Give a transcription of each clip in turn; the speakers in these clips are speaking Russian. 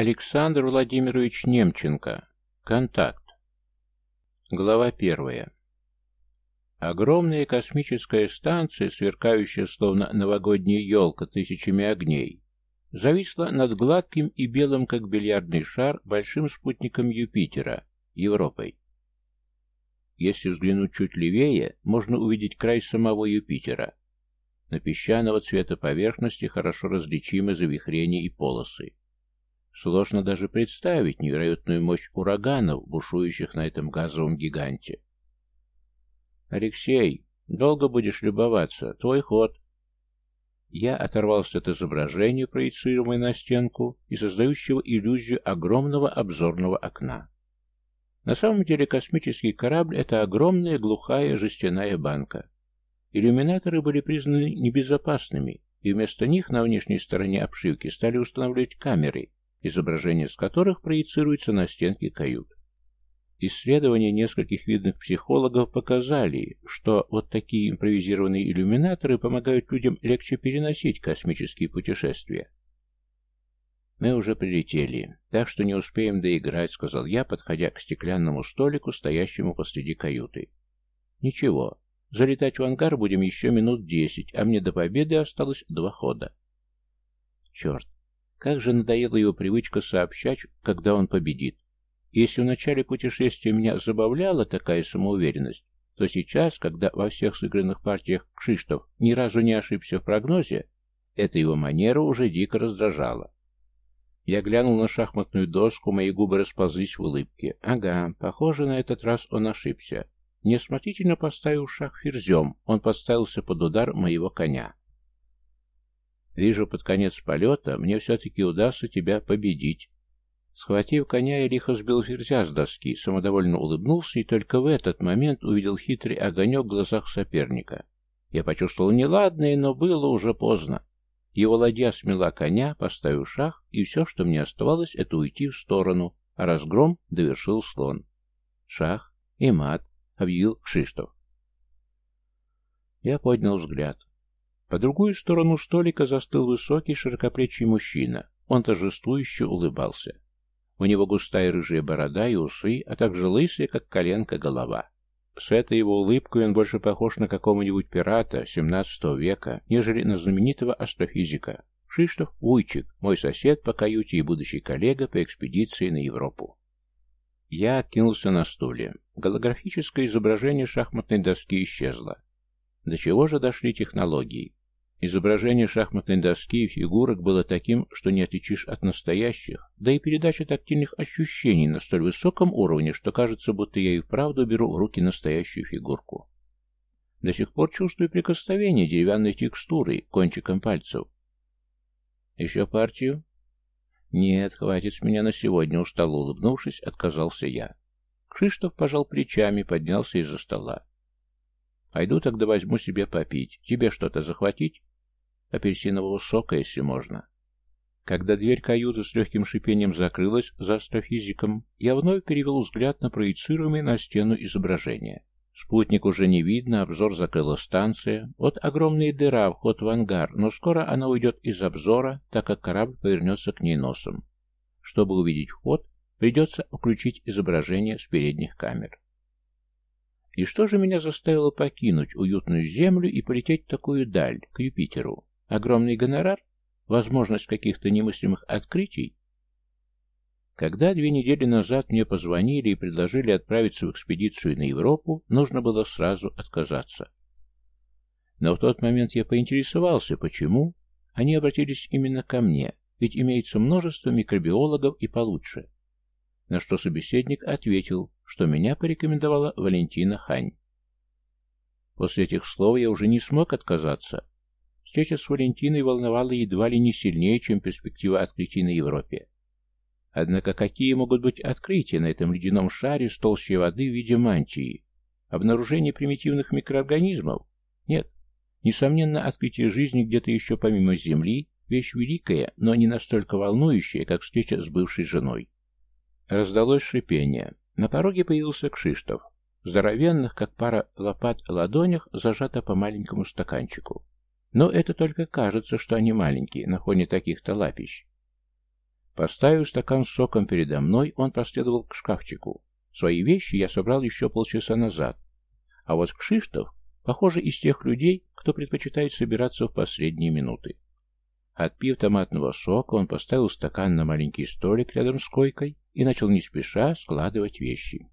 Александр Владимирович Немченко. Контакт. Глава первая. Огромная космическая станция, сверкающая словно новогодняя елка тысячами огней, зависла над гладким и белым, как бильярдный шар, большим спутником Юпитера, Европой. Если взглянуть чуть левее, можно увидеть край самого Юпитера. На песчаного цвета поверхности хорошо различимы завихрения и полосы. Сложно даже представить невероятную мощь ураганов, бушующих на этом газовом гиганте. «Алексей, долго будешь любоваться? Твой ход!» Я оторвался от изображения, проецируемой на стенку, и создающего иллюзию огромного обзорного окна. На самом деле космический корабль — это огромная глухая жестяная банка. Иллюминаторы были признаны небезопасными, и вместо них на внешней стороне обшивки стали устанавливать камеры, изображения с которых проецируются на стенки кают. Исследования нескольких видных психологов показали, что вот такие импровизированные иллюминаторы помогают людям легче переносить космические путешествия. «Мы уже прилетели, так что не успеем доиграть», — сказал я, подходя к стеклянному столику, стоящему посреди каюты. «Ничего, залетать в ангар будем еще минут десять, а мне до победы осталось два хода». «Черт, как же надоела его привычка сообщать, когда он победит. Если в начале путешествия меня забавляла такая самоуверенность, то сейчас, когда во всех сыгранных партиях Кшиштов ни разу не ошибся в прогнозе, эта его манера уже дико раздражала. Я глянул на шахматную доску, мои губы расползлись в улыбке. Ага, похоже, на этот раз он ошибся. Неосмотрительно поставил шаг ферзем, он подставился под удар моего коня. Вижу, под конец полета мне все-таки удастся тебя победить. Схватив коня, я лихо сбил ферзя с доски, самодовольно улыбнулся и только в этот момент увидел хитрый огонек в глазах соперника. Я почувствовал неладное, но было уже поздно. Его ладья смела коня, поставив шах, и все, что мне оставалось, это уйти в сторону, а разгром довершил слон. Шах и мат, объявил Кшиштов. Я поднял взгляд. По другую сторону столика застыл высокий широкоплечий мужчина. Он торжествующе улыбался. У него густая рыжая борода и усы, а также лысая, как коленка, голова. С этой его улыбкой он больше похож на какого-нибудь пирата XVII века, нежели на знаменитого астрофизика. Шиштов Уйчик, мой сосед по каюте и будущий коллега по экспедиции на Европу. Я откинулся на стуле. Голографическое изображение шахматной доски исчезло. До чего же дошли технологии? Изображение шахматной доски и фигурок было таким, что не отличишь от настоящих, да и передача тактильных ощущений на столь высоком уровне, что кажется, будто я и вправду беру в руки настоящую фигурку. До сих пор чувствую прикосновение деревянной текстуры кончиком пальцев. Еще партию? Нет, хватит с меня на сегодня, устало улыбнувшись, отказался я. Кшиштов пожал плечами, поднялся из-за стола. Пойду тогда возьму себе попить. Тебе что-то захватить? Апельсинового сока, если можно. Когда дверь каюты с легким шипением закрылась за астрофизиком, я вновь перевел взгляд на проецируемое на стену изображение. Спутник уже не видно, обзор закрыла станция. Вот огромная дыра, вход в ангар, но скоро она уйдет из обзора, так как корабль повернется к ней носом. Чтобы увидеть вход, придется включить изображение с передних камер. И что же меня заставило покинуть уютную Землю и полететь в такую даль, к Юпитеру? Огромный гонорар? Возможность каких-то немыслимых открытий? Когда две недели назад мне позвонили и предложили отправиться в экспедицию на Европу, нужно было сразу отказаться. Но в тот момент я поинтересовался, почему они обратились именно ко мне, ведь имеется множество микробиологов и получше. На что собеседник ответил, что меня порекомендовала Валентина Хань. После этих слов я уже не смог отказаться, Встреча с Валентиной волновала едва ли не сильнее, чем перспектива открытий на Европе. Однако какие могут быть открытия на этом ледяном шаре с толщей воды в виде мантии? Обнаружение примитивных микроорганизмов? Нет. Несомненно, открытие жизни где-то еще помимо Земли – вещь великая, но не настолько волнующая, как встреча с бывшей женой. Раздалось шипение. На пороге появился Кшиштов. Здоровенных, как пара лопат, ладонях зажато по маленькому стаканчику. Но это только кажется, что они маленькие, на фоне таких-то лапищ. Поставив стакан с соком передо мной, он последовал к шкафчику. Свои вещи я собрал еще полчаса назад. А вот Кшиштов, похоже, из тех людей, кто предпочитает собираться в последние минуты. Отпив томатного сока, он поставил стакан на маленький столик рядом с койкой и начал не спеша складывать вещи.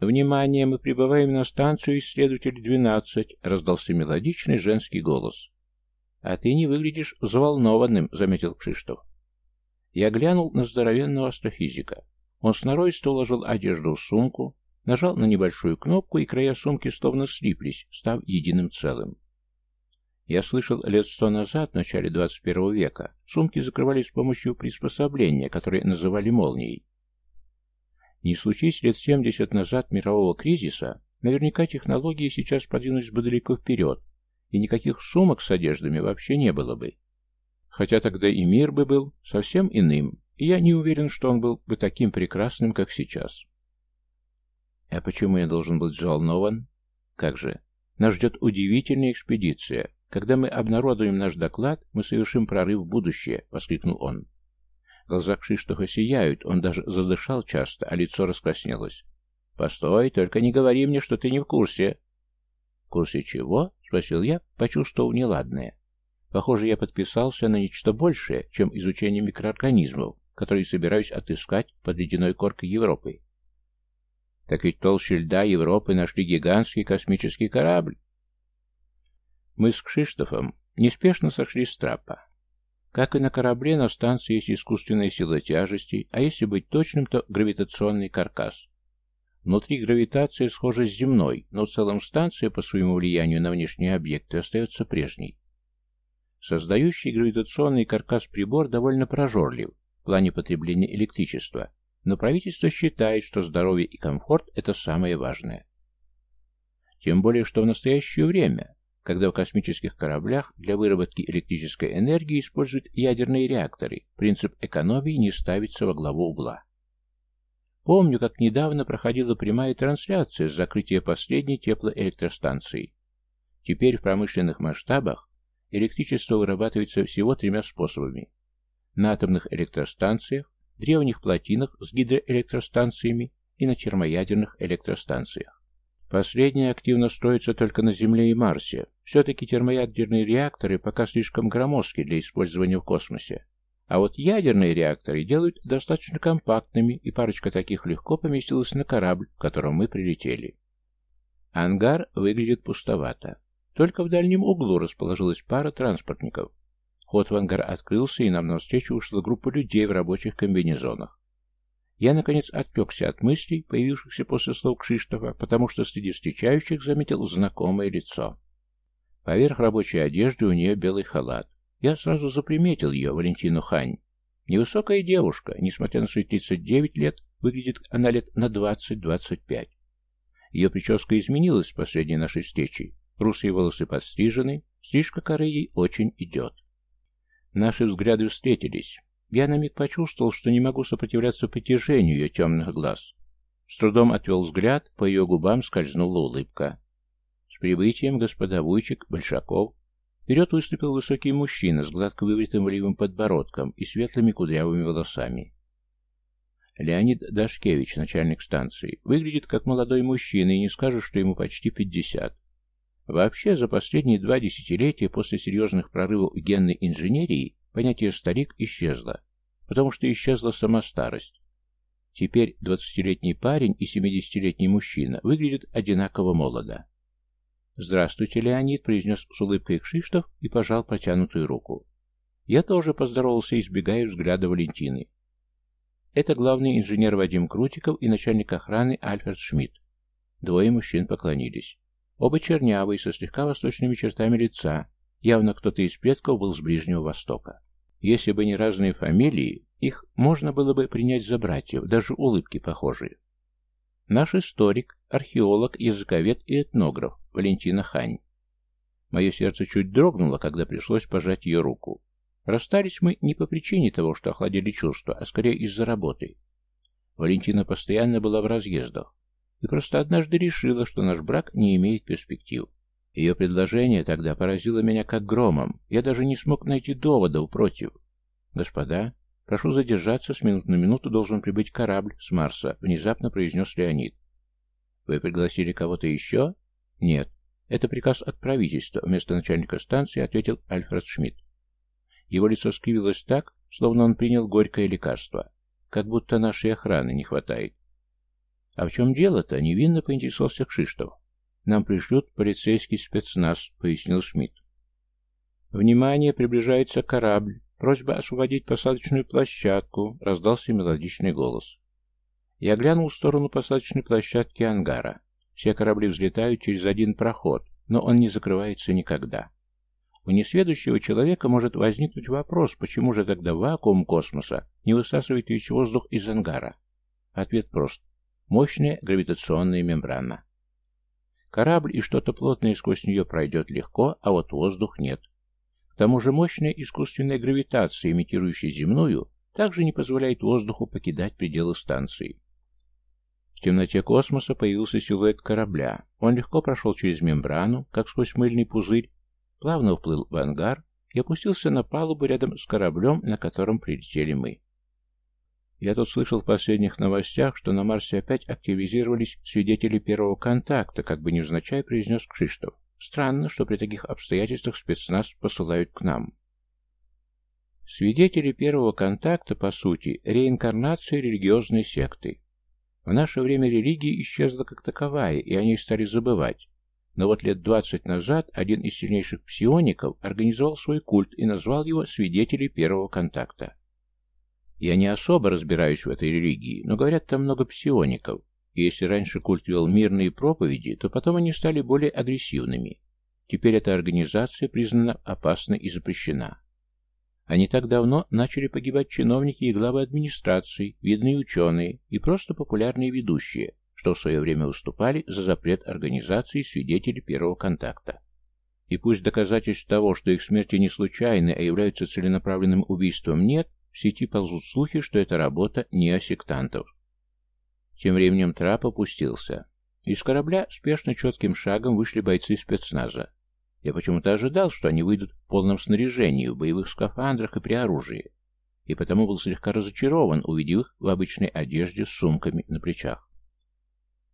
«Внимание! Мы прибываем на станцию исследователь 12», — раздался мелодичный женский голос. «А ты не выглядишь взволнованным», — заметил Кшиштов. Я глянул на здоровенного астрофизика. Он сноровисто уложил одежду в сумку, нажал на небольшую кнопку, и края сумки словно слиплись, став единым целым. Я слышал, лет сто назад, в начале 21 века, сумки закрывались с помощью приспособления, которое называли молнией. Не случись лет 70 назад мирового кризиса, наверняка технологии сейчас продвинулись бы далеко вперед, и никаких сумок с одеждами вообще не было бы. Хотя тогда и мир бы был совсем иным, и я не уверен, что он был бы таким прекрасным, как сейчас. А почему я должен быть взволнован? Как же? Нас ждет удивительная экспедиция. Когда мы обнародуем наш доклад, мы совершим прорыв в будущее, — воскликнул он. Глаза Кшиштофа сияют, он даже задышал часто, а лицо раскраснелось. «Постой, только не говори мне, что ты не в курсе». «В курсе чего?» — спросил я, почувствовав неладное. Похоже, я подписался на нечто большее, чем изучение микроорганизмов, которые собираюсь отыскать под ледяной коркой Европы. Так ведь толще льда Европы нашли гигантский космический корабль. Мы с Кшиштофом неспешно сошли с трапа. Как и на корабле, на станции есть искусственная сила тяжести, а если быть точным, то гравитационный каркас. Внутри гравитация схожа с земной, но в целом станция по своему влиянию на внешние объекты остается прежней. Создающий гравитационный каркас-прибор довольно прожорлив в плане потребления электричества, но правительство считает, что здоровье и комфорт – это самое важное. Тем более, что в настоящее время, когда в космических кораблях для выработки электрической энергии используют ядерные реакторы, принцип экономии не ставится во главу угла. Помню, как недавно проходила прямая трансляция с закрытия последней теплоэлектростанции. Теперь в промышленных масштабах Электричество вырабатывается всего тремя способами. На атомных электростанциях, древних плотинах с гидроэлектростанциями и на термоядерных электростанциях. Последние активно строятся только на Земле и Марсе. Все-таки термоядерные реакторы пока слишком громоздки для использования в космосе. А вот ядерные реакторы делают достаточно компактными, и парочка таких легко поместилась на корабль, в котором мы прилетели. Ангар выглядит пустовато. Только в дальнем углу расположилась пара транспортников. Ход в ангар открылся, и нам навстречу ушла группа людей в рабочих комбинезонах. Я, наконец, отвлекся от мыслей, появившихся после слов Кшиштофа, потому что среди встречающих заметил знакомое лицо. Поверх рабочей одежды у нее белый халат. Я сразу заприметил ее, Валентину Хань. Невысокая девушка, несмотря на свои 39 лет, выглядит она лет на 20-25. Ее прическа изменилась с последней нашей встречи, Русые волосы подстрижены, стрижка коры ей очень идет. Наши взгляды встретились. Я на миг почувствовал, что не могу сопротивляться притяжению ее темных глаз. С трудом отвел взгляд, по ее губам скользнула улыбка. С прибытием господа Вуйчик, Большаков. Вперед выступил высокий мужчина с гладко выбритым волевым подбородком и светлыми кудрявыми волосами. Леонид Дашкевич, начальник станции, выглядит как молодой мужчина, и не скажешь, что ему почти пятьдесят. Вообще, за последние два десятилетия после серьезных прорывов генной инженерии понятие «старик» исчезло, потому что исчезла сама старость. Теперь двадцатилетний парень и семидесятилетний мужчина выглядят одинаково молодо. «Здравствуйте, Леонид», — произнес с улыбкой Кшиштов и пожал протянутую руку. Я тоже поздоровался, избегая взгляда Валентины. Это главный инженер Вадим Крутиков и начальник охраны Альфред Шмидт. Двое мужчин поклонились. Оба чернявые, со слегка восточными чертами лица. Явно кто-то из предков был с Ближнего Востока. Если бы не разные фамилии, их можно было бы принять за братьев, даже улыбки похожие. Наш историк, археолог, языковед и этнограф Валентина Хань. Мое сердце чуть дрогнуло, когда пришлось пожать ее руку. Расстались мы не по причине того, что охладили чувства, а скорее из-за работы. Валентина постоянно была в разъездах и просто однажды решила, что наш брак не имеет перспектив. Ее предложение тогда поразило меня как громом. Я даже не смог найти доводов против. Господа, Прошу задержаться, с минут на минуту должен прибыть корабль с Марса», — внезапно произнес Леонид. «Вы пригласили кого-то еще?» «Нет. Это приказ от правительства», — вместо начальника станции ответил Альфред Шмидт. Его лицо скривилось так, словно он принял горькое лекарство. Как будто нашей охраны не хватает. «А в чем дело-то?» — невинно поинтересовался Кшиштов. «Нам пришлют полицейский спецназ», — пояснил Шмидт. «Внимание, приближается корабль. Просьба освободить посадочную площадку», — раздался мелодичный голос. Я глянул в сторону посадочной площадки ангара. Все корабли взлетают через один проход, но он не закрывается никогда. У несведущего человека может возникнуть вопрос, почему же тогда вакуум космоса не высасывает весь воздух из ангара? Ответ прост. Мощная гравитационная мембрана. Корабль и что-то плотное сквозь нее пройдет легко, а вот воздух нет. К тому же мощная искусственная гравитация, имитирующая земную, также не позволяет воздуху покидать пределы станции. В темноте космоса появился силуэт корабля. Он легко прошел через мембрану, как сквозь мыльный пузырь, плавно вплыл в ангар и опустился на палубу рядом с кораблем, на котором прилетели мы. Я тут слышал в последних новостях, что на Марсе опять активизировались свидетели первого контакта, как бы невзначай произнес Кшиштов. Странно, что при таких обстоятельствах спецназ посылают к нам. Свидетели первого контакта, по сути, реинкарнация религиозной секты. В наше время религия исчезла как таковая, и они стали забывать. Но вот лет двадцать назад один из сильнейших псиоников организовал свой культ и назвал его «Свидетели первого контакта». Я не особо разбираюсь в этой религии, но говорят, там много псиоников, и если раньше культ вел мирные проповеди, то потом они стали более агрессивными. Теперь эта организация признана опасной и запрещена. Не так давно начали погибать чиновники и главы администраций, видные ученые и просто популярные ведущие, что в свое время выступали за запрет организации свидетелей первого контакта. И пусть доказательств того, что их смерти не случайны, а являются целенаправленным убийством, нет, в сети ползут слухи, что это работа неосектантов. Тем временем трап опустился. Из корабля спешно четким шагом вышли бойцы спецназа. Я почему-то ожидал, что они выйдут в полном снаряжении, в боевых скафандрах и при оружии, и потому был слегка разочарован, увидев их в обычной одежде с сумками на плечах.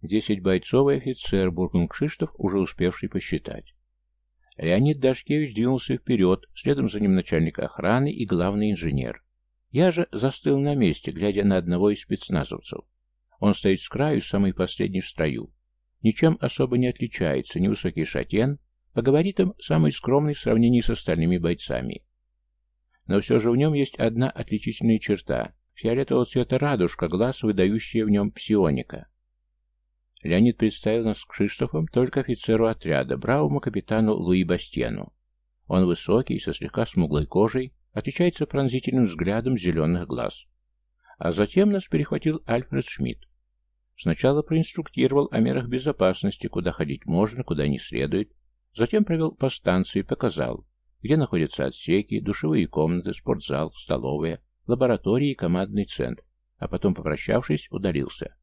Десять бойцов и офицер, буркнул Кшиштов, уже успевший посчитать. Леонид Дашкевич двинулся вперед, следом за ним начальник охраны и главный инженер. Я же застыл на месте, глядя на одного из спецназовцев. Он стоит с краю, самый последний в строю. Ничем особо не отличается, невысокий шатен, по габаритам самый скромный в сравнении с остальными бойцами. Но все же в нем есть одна отличительная черта — фиолетового цвета радужка, глаз, выдающая в нем псионика. Леонид представил нас с Кшиштофом только офицеру отряда, бравому капитану Луи Бастену. Он высокий, со слегка смуглой кожей, отличается пронзительным взглядом зеленых глаз. А затем нас перехватил Альфред Шмидт. Сначала проинструктировал о мерах безопасности, куда ходить можно, куда не следует. Затем провел по станции, показал, где находятся отсеки, душевые комнаты, спортзал, столовая, лаборатории и командный центр. А потом, попрощавшись, удалился.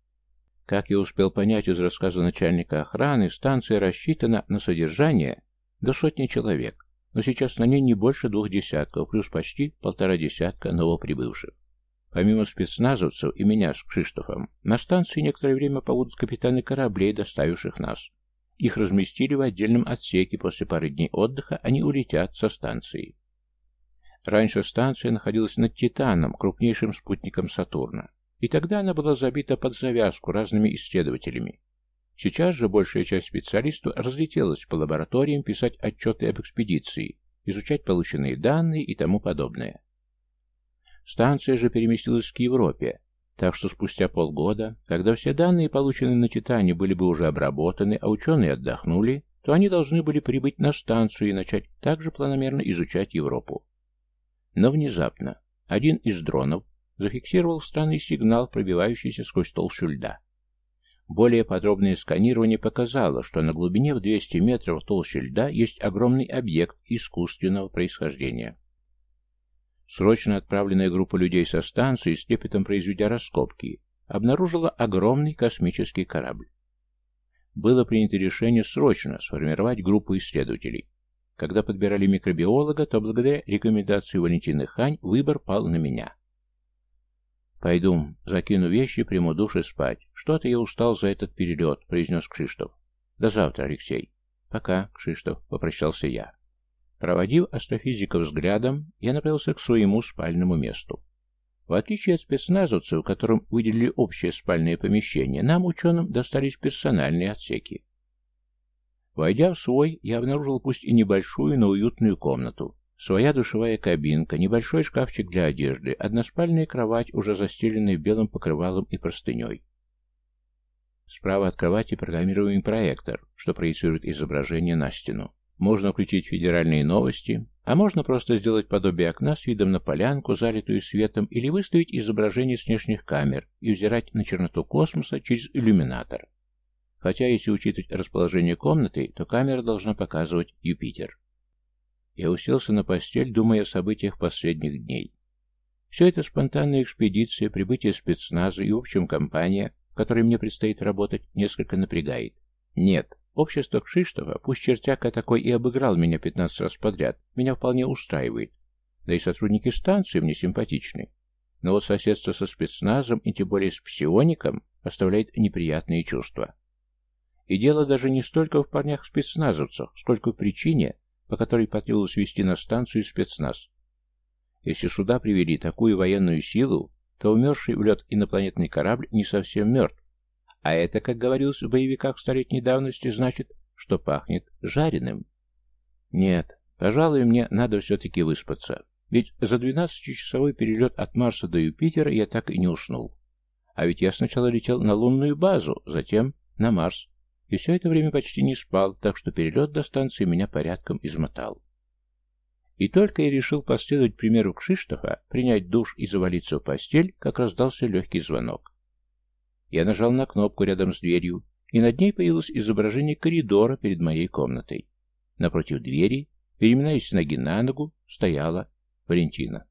Как я успел понять из рассказа начальника охраны, станция рассчитана на содержание до сотни человек, но сейчас на ней не больше двух десятков, плюс почти полтора десятка новоприбывших. Помимо спецназовцев и меня с Кшиштофом, на станции некоторое время побудут капитаны кораблей, доставивших нас. Их разместили в отдельном отсеке, после пары дней отдыха они улетят со станции. Раньше станция находилась над Титаном, крупнейшим спутником Сатурна, и тогда она была забита под завязку разными исследователями. Сейчас же большая часть специалистов разлетелась по лабораториям писать отчеты об экспедиции, изучать полученные данные и тому подобное. Станция же переместилась к Европе, так что спустя полгода, когда все данные, полученные на Титане, были бы уже обработаны, а ученые отдохнули, то они должны были прибыть на станцию и начать также планомерно изучать Европу. Но внезапно один из дронов зафиксировал странный сигнал, пробивающийся сквозь толщу льда. Более подробное сканирование показало, что на глубине в 200 метров толще льда есть огромный объект искусственного происхождения. Срочно отправленная группа людей со станции, с трепетом произведя раскопки, обнаружила огромный космический корабль. Было принято решение срочно сформировать группу исследователей. Когда подбирали микробиолога, то благодаря рекомендации Валентины Хань выбор пал на меня. «Пойду, закину вещи, приму душ и спать. Что-то я устал за этот перелет», — произнес Кшиштов. «До завтра, Алексей». «Пока, Кшиштов», — попрощался я. Проводив астрофизика взглядом, я направился к своему спальному месту. В отличие от спецназовцев, которым выделили общее спальное помещение, нам, ученым, достались персональные отсеки. Войдя в свой, я обнаружил пусть и небольшую, но уютную комнату. Своя душевая кабинка, небольшой шкафчик для одежды, односпальная кровать, уже застеленная белым покрывалом и простыней. Справа от кровати программируемый проектор, что проецирует изображение на стену. Можно включить федеральные новости, а можно просто сделать подобие окна с видом на полянку, залитую светом, или выставить изображение с внешних камер и взирать на черноту космоса через иллюминатор. Хотя, если учитывать расположение комнаты, то камера должна показывать Юпитер. Я уселся на постель, думая о событиях последних дней. Все это спонтанная экспедиция, прибытие спецназа и, в общем, компания, в которой мне предстоит работать, несколько напрягает. Нет, Общество Кшиштова, пусть чертяка такой и обыграл меня 15 раз подряд, меня вполне устраивает. Да и сотрудники станции мне симпатичны. Но вот соседство со спецназом и тем более с псиоником оставляет неприятные чувства. И дело даже не столько в парнях-спецназовцах, сколько в причине, по которой потребовалось вести на станцию спецназ. Если сюда привели такую военную силу, то умерший в лед инопланетный корабль не совсем мертв, а это, как говорилось в боевиках столетней давности, значит, что пахнет жареным. Нет, пожалуй, мне надо все-таки выспаться. Ведь за 12-часовой перелет от Марса до Юпитера я так и не уснул. А ведь я сначала летел на лунную базу, затем на Марс. И все это время почти не спал, так что перелет до станции меня порядком измотал. И только я решил последовать примеру Кшиштофа, принять душ и завалиться в постель, как раздался легкий звонок. Я нажал на кнопку рядом с дверью, и над ней появилось изображение коридора перед моей комнатой. Напротив двери, переминаясь с ноги на ногу, стояла Валентина.